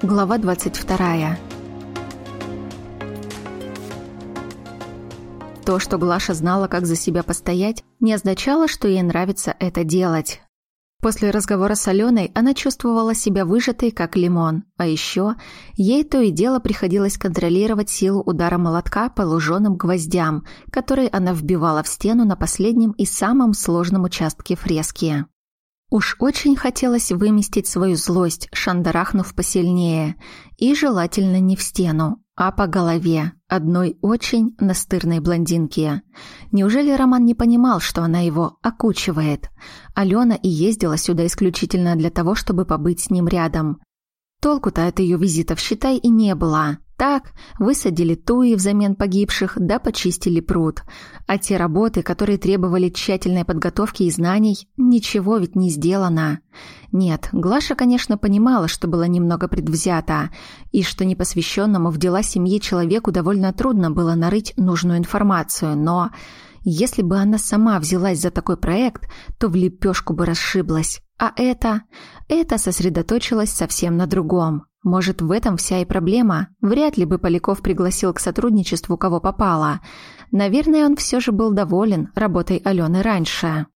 Глава 22. То, что Глаша знала, как за себя постоять, не означало, что ей нравится это делать. После разговора с Аленой она чувствовала себя выжатой, как лимон. А еще ей то и дело приходилось контролировать силу удара молотка по луженым гвоздям, которые она вбивала в стену на последнем и самом сложном участке фрески. Уж очень хотелось выместить свою злость, шандарахнув посильнее, и желательно не в стену, а по голове одной очень настырной блондинки. Неужели Роман не понимал, что она его окучивает? Алена и ездила сюда исключительно для того, чтобы побыть с ним рядом. Толку-то от ее визитов, считай, и не было. Так, высадили туи взамен погибших, да почистили пруд. А те работы, которые требовали тщательной подготовки и знаний, ничего ведь не сделано. Нет, Глаша, конечно, понимала, что была немного предвзята, и что непосвященному в дела семьи человеку довольно трудно было нарыть нужную информацию, но... Если бы она сама взялась за такой проект, то в лепешку бы расшиблась. А это... Это сосредоточилось совсем на другом. Может, в этом вся и проблема? Вряд ли бы Поляков пригласил к сотрудничеству кого попало. Наверное, он все же был доволен работой Алены раньше.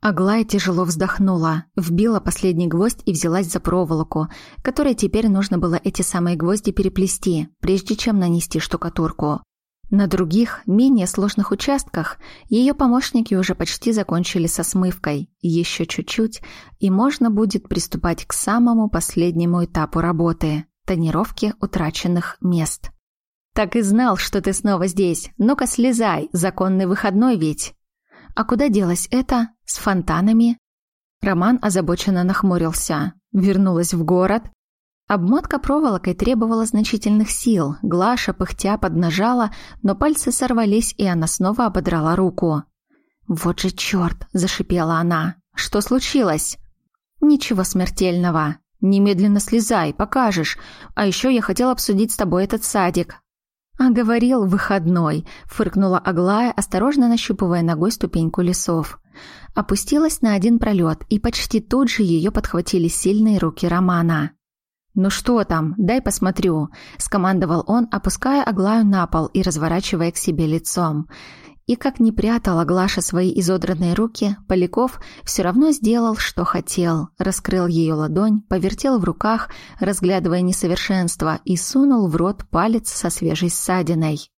Аглая тяжело вздохнула, вбила последний гвоздь и взялась за проволоку, которой теперь нужно было эти самые гвозди переплести, прежде чем нанести штукатурку. На других, менее сложных участках ее помощники уже почти закончили со смывкой. Еще чуть-чуть, и можно будет приступать к самому последнему этапу работы – тонировке утраченных мест. «Так и знал, что ты снова здесь. Ну-ка слезай, законный выходной ведь!» «А куда делась это? С фонтанами?» Роман озабоченно нахмурился. Вернулась в город, Обмотка проволокой требовала значительных сил. Глаша, пыхтя, поднажала, но пальцы сорвались, и она снова ободрала руку. «Вот же черт!» – зашипела она. «Что случилось?» «Ничего смертельного. Немедленно слезай, покажешь. А еще я хотел обсудить с тобой этот садик». «А говорил, выходной», – фыркнула Аглая, осторожно нащупывая ногой ступеньку лесов. Опустилась на один пролет, и почти тут же ее подхватили сильные руки Романа. «Ну что там? Дай посмотрю», – скомандовал он, опуская Аглаю на пол и разворачивая к себе лицом. И как не прятала Глаша свои изодранные руки, Поляков все равно сделал, что хотел. Раскрыл ее ладонь, повертел в руках, разглядывая несовершенство, и сунул в рот палец со свежей ссадиной.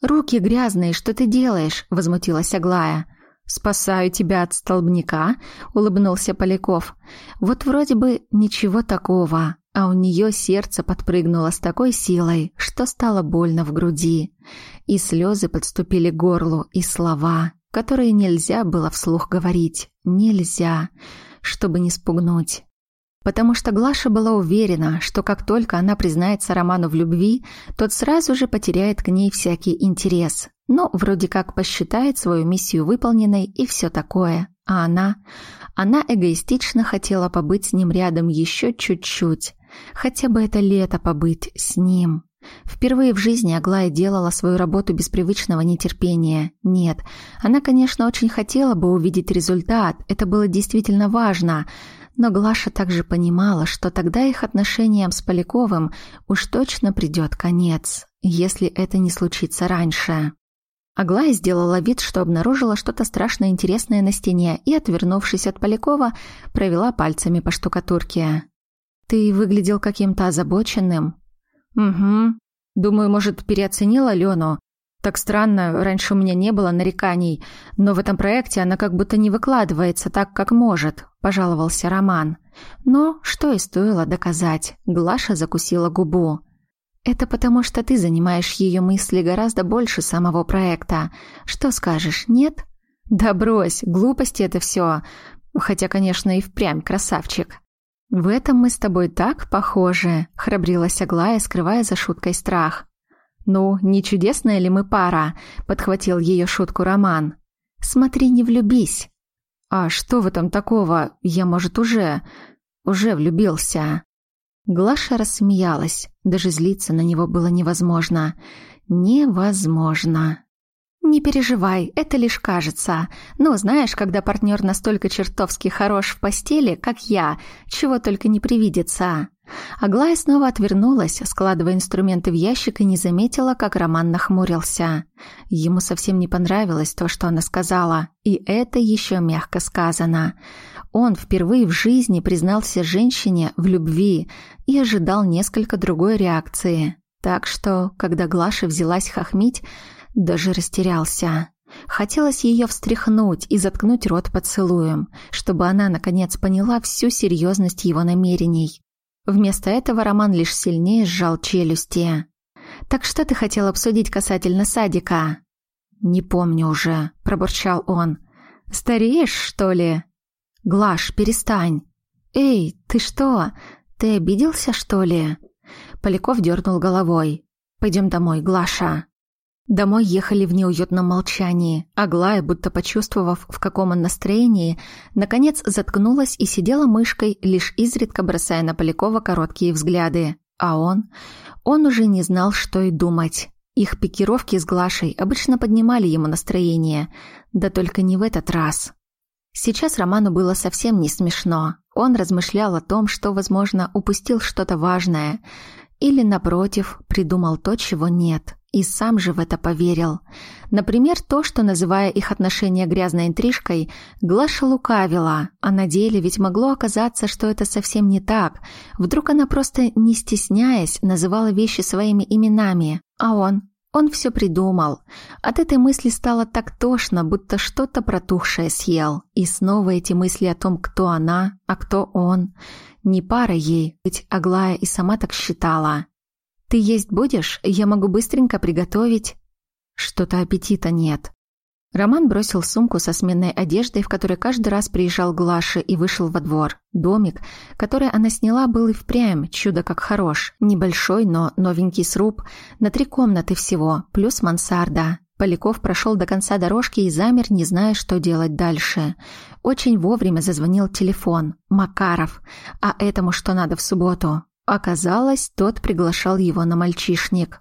«Руки грязные, что ты делаешь?» – возмутилась Аглая. «Спасаю тебя от столбняка», — улыбнулся Поляков. «Вот вроде бы ничего такого, а у нее сердце подпрыгнуло с такой силой, что стало больно в груди. И слезы подступили к горлу, и слова, которые нельзя было вслух говорить. Нельзя, чтобы не спугнуть. Потому что Глаша была уверена, что как только она признается Роману в любви, тот сразу же потеряет к ней всякий интерес. Но вроде как посчитает свою миссию выполненной и все такое. А она... Она эгоистично хотела побыть с ним рядом еще чуть-чуть. Хотя бы это лето побыть с ним. Впервые в жизни Аглая делала свою работу без привычного нетерпения. Нет, она, конечно, очень хотела бы увидеть результат, это было действительно важно, но Глаша также понимала, что тогда их отношениям с Поляковым уж точно придет конец, если это не случится раньше. Аглая сделала вид, что обнаружила что-то страшно интересное на стене и, отвернувшись от Полякова, провела пальцами по штукатурке. Ты выглядел каким-то озабоченным. Угу. Думаю, может, переоценила Лену. Так странно, раньше у меня не было нареканий, но в этом проекте она как будто не выкладывается так, как может, пожаловался Роман. Но что и стоило доказать. Глаша закусила губу. Это потому, что ты занимаешь ее мысли гораздо больше самого проекта. Что скажешь, нет? Да брось, глупости это все. Хотя, конечно, и впрямь красавчик. «В этом мы с тобой так похожи», — храбрилась Аглая, скрывая за шуткой страх. «Ну, не чудесная ли мы пара?» — подхватил ее шутку Роман. «Смотри, не влюбись». «А что в этом такого? Я, может, уже... уже влюбился». Глаша рассмеялась. Даже злиться на него было невозможно. Невозможно. «Не переживай, это лишь кажется. Но знаешь, когда партнер настолько чертовски хорош в постели, как я, чего только не привидится». Аглая снова отвернулась, складывая инструменты в ящик и не заметила, как Роман нахмурился. Ему совсем не понравилось то, что она сказала, и это еще мягко сказано. Он впервые в жизни признался женщине в любви и ожидал несколько другой реакции. Так что, когда Глаша взялась хохмить, даже растерялся. Хотелось ее встряхнуть и заткнуть рот поцелуем, чтобы она, наконец, поняла всю серьезность его намерений. Вместо этого Роман лишь сильнее сжал челюсти. «Так что ты хотел обсудить касательно садика?» «Не помню уже», — пробурчал он. «Стареешь, что ли?» «Глаш, перестань!» «Эй, ты что? Ты обиделся, что ли?» Поляков дернул головой. «Пойдем домой, Глаша». Домой ехали в неуютном молчании. Аглая, будто почувствовав, в каком он настроении, наконец заткнулась и сидела мышкой, лишь изредка бросая на Полякова короткие взгляды. А он? Он уже не знал, что и думать. Их пикировки с Глашей обычно поднимали ему настроение, да только не в этот раз. Сейчас Роману было совсем не смешно. Он размышлял о том, что, возможно, упустил что-то важное, или, напротив, придумал то, чего нет. И сам же в это поверил. Например, то, что, называя их отношения грязной интрижкой, Глаша лукавила, а на деле ведь могло оказаться, что это совсем не так. Вдруг она просто, не стесняясь, называла вещи своими именами, а он... Он все придумал. От этой мысли стало так тошно, будто что-то протухшее съел. И снова эти мысли о том, кто она, а кто он. Не пара ей, ведь Аглая и сама так считала. «Ты есть будешь? Я могу быстренько приготовить». Что-то аппетита нет. Роман бросил сумку со сменной одеждой, в которой каждый раз приезжал Глаше и вышел во двор. Домик, который она сняла, был и впрямь чудо как хорош. Небольшой, но новенький сруб, на три комнаты всего, плюс мансарда. Поляков прошел до конца дорожки и замер, не зная, что делать дальше. Очень вовремя зазвонил телефон. Макаров. А этому что надо в субботу? Оказалось, тот приглашал его на мальчишник.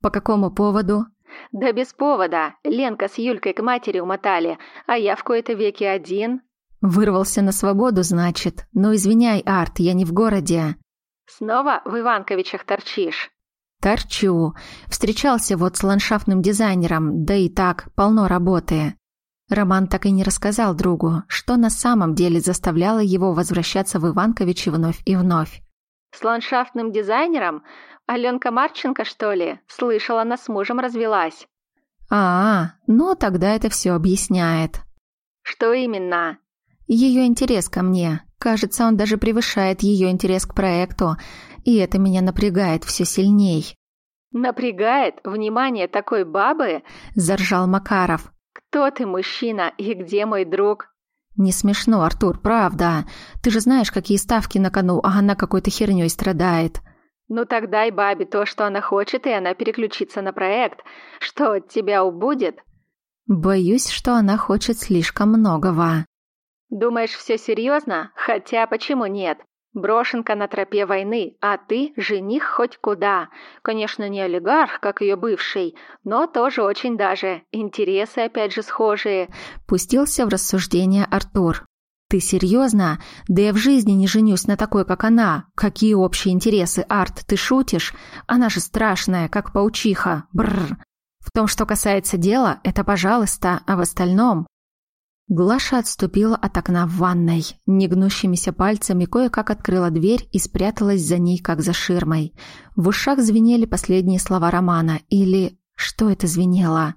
«По какому поводу?» «Да без повода. Ленка с Юлькой к матери умотали, а я в кои-то веки один». «Вырвался на свободу, значит. Ну, извиняй, Арт, я не в городе». «Снова в Иванковичах торчишь?» «Торчу. Встречался вот с ландшафтным дизайнером, да и так, полно работы». Роман так и не рассказал другу, что на самом деле заставляло его возвращаться в Иванковичи вновь и вновь. С ландшафтным дизайнером? Аленка Марченко, что ли? Слышала, она с мужем развелась. А, -а ну тогда это все объясняет. Что именно? Ее интерес ко мне. Кажется, он даже превышает ее интерес к проекту, и это меня напрягает все сильней. Напрягает внимание такой бабы? Заржал Макаров. Кто ты, мужчина, и где мой друг? «Не смешно, Артур, правда. Ты же знаешь, какие ставки на кону, а она какой-то хернёй страдает». «Ну тогда и бабе то, что она хочет, и она переключится на проект. Что от тебя убудет?» «Боюсь, что она хочет слишком многого». «Думаешь, все серьезно? Хотя почему нет? Брошенка на тропе войны, а ты жених хоть куда. Конечно, не олигарх, как ее бывший, но тоже очень даже. Интересы опять же схожие. Пустился в рассуждение Артур. Ты серьезно? Да я в жизни не женюсь на такой, как она. Какие общие интересы, Арт, ты шутишь? Она же страшная, как паучиха. Бррр. В том, что касается дела, это пожалуйста, а в остальном Глаша отступила от окна в ванной, негнущимися пальцами кое-как открыла дверь и спряталась за ней, как за ширмой. В ушах звенели последние слова Романа, или... Что это звенело?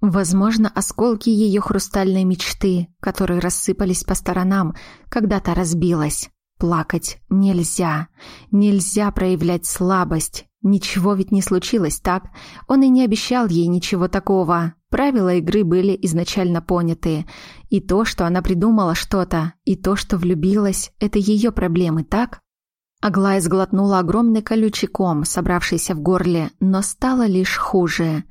Возможно, осколки ее хрустальной мечты, которые рассыпались по сторонам, когда-то разбилась. Плакать нельзя. Нельзя проявлять слабость. Ничего ведь не случилось, так? Он и не обещал ей ничего такого. Правила игры были изначально поняты. И то, что она придумала что-то, и то, что влюбилась, это ее проблемы, так? Аглая сглотнула огромный колючий ком, собравшийся в горле, но стало лишь хуже.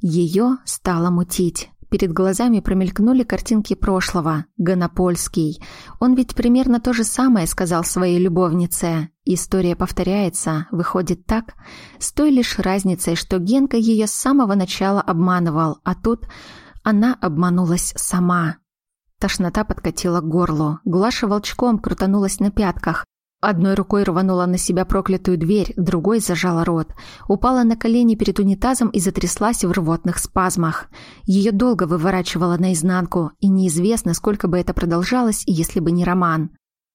Ее стало мутить. Перед глазами промелькнули картинки прошлого. Гонопольский. Он ведь примерно то же самое сказал своей любовнице. История повторяется, выходит так, с той лишь разницей, что Генка ее с самого начала обманывал, а тут она обманулась сама. Тошнота подкатила к горлу. Глаша волчком крутанулась на пятках. Одной рукой рванула на себя проклятую дверь, другой зажала рот. Упала на колени перед унитазом и затряслась в рвотных спазмах. Ее долго выворачивало наизнанку, и неизвестно, сколько бы это продолжалось, если бы не Роман.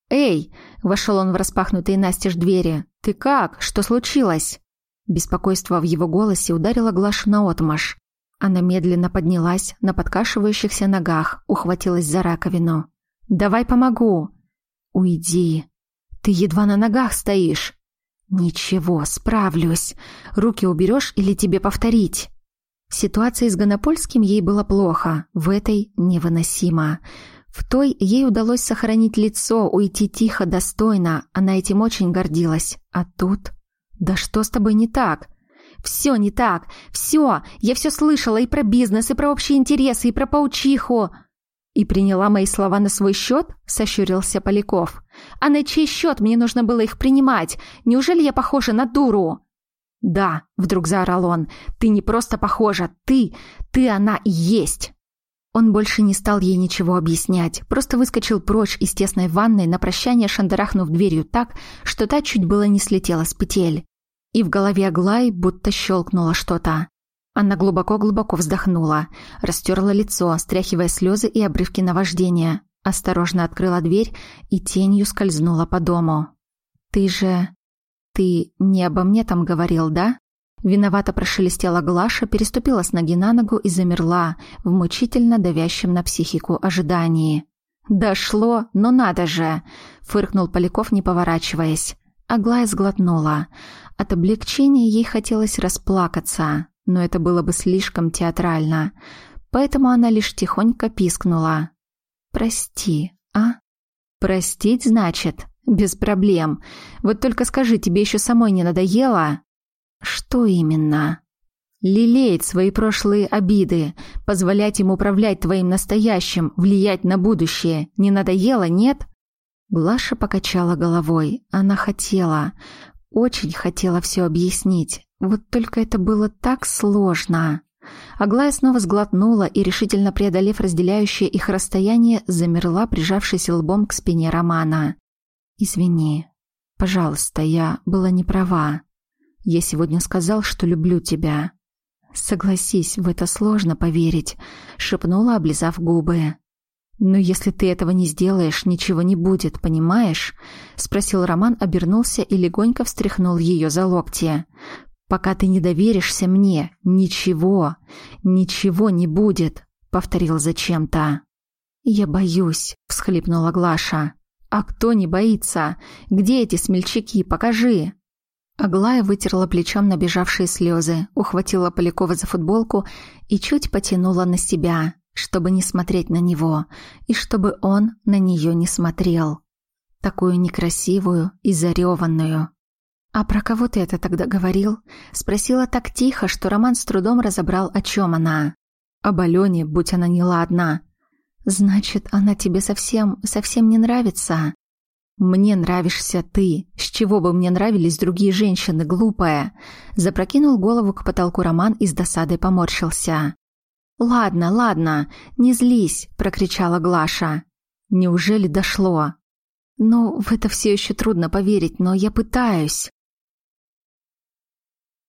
«Эй!» – вошел он в распахнутые настежь двери. «Ты как? Что случилось?» Беспокойство в его голосе ударило Глашу наотмашь. Она медленно поднялась на подкашивающихся ногах, ухватилась за раковину. «Давай помогу!» «Уйди!» Ты едва на ногах стоишь. Ничего, справлюсь. Руки уберешь или тебе повторить? Ситуация с Гонопольским ей было плохо, в этой невыносимо. В той ей удалось сохранить лицо, уйти тихо, достойно. Она этим очень гордилась. А тут... Да что с тобой не так? Все не так. Все. Я все слышала и про бизнес, и про общие интересы, и про паучиху. «И приняла мои слова на свой счет?» – сощурился Поляков. «А на чей счет мне нужно было их принимать? Неужели я похожа на дуру?» «Да», – вдруг заорал он, – «ты не просто похожа, ты, ты она и есть!» Он больше не стал ей ничего объяснять, просто выскочил прочь из тесной ванной на прощание, шандарахнув дверью так, что та чуть было не слетела с петель. И в голове Аглаи будто щелкнуло что-то. Она глубоко-глубоко вздохнула, растерла лицо, стряхивая слезы и обрывки наваждения. Осторожно открыла дверь и тенью скользнула по дому. «Ты же... ты не обо мне там говорил, да?» Виновато прошелестела Глаша, переступила с ноги на ногу и замерла в мучительно давящем на психику ожидании. «Дошло, но надо же!» — фыркнул Поляков, не поворачиваясь. Аглая сглотнула. От облегчения ей хотелось расплакаться но это было бы слишком театрально, поэтому она лишь тихонько пискнула. «Прости, а?» «Простить, значит? Без проблем. Вот только скажи, тебе еще самой не надоело?» «Что именно?» «Лелеять свои прошлые обиды, позволять им управлять твоим настоящим, влиять на будущее. Не надоело, нет?» Глаша покачала головой. Она хотела, очень хотела все объяснить, вот только это было так сложно. Аглая снова сглотнула и, решительно преодолев разделяющее их расстояние, замерла, прижавшись лбом к спине Романа. «Извини. Пожалуйста, я была не права. Я сегодня сказал, что люблю тебя». «Согласись, в это сложно поверить», — шепнула, облизав губы. «Но если ты этого не сделаешь, ничего не будет, понимаешь?» — спросил Роман, обернулся и легонько встряхнул ее за локти. «Пока ты не доверишься мне, ничего, ничего не будет», — повторил зачем-то. «Я боюсь», — всхлипнула Глаша. «А кто не боится? Где эти смельчаки? Покажи!» Аглая вытерла плечом набежавшие слезы, ухватила Полякова за футболку и чуть потянула на себя чтобы не смотреть на него и чтобы он на нее не смотрел. Такую некрасивую и зареванную. «А про кого ты это тогда говорил?» Спросила так тихо, что Роман с трудом разобрал, о чем она. «Об Алене, будь она неладна». «Значит, она тебе совсем, совсем не нравится?» «Мне нравишься ты. С чего бы мне нравились другие женщины, глупая?» Запрокинул голову к потолку Роман и с досадой поморщился. «Ладно, ладно, не злись», — прокричала Глаша. «Неужели дошло?» «Ну, в это все еще трудно поверить, но я пытаюсь».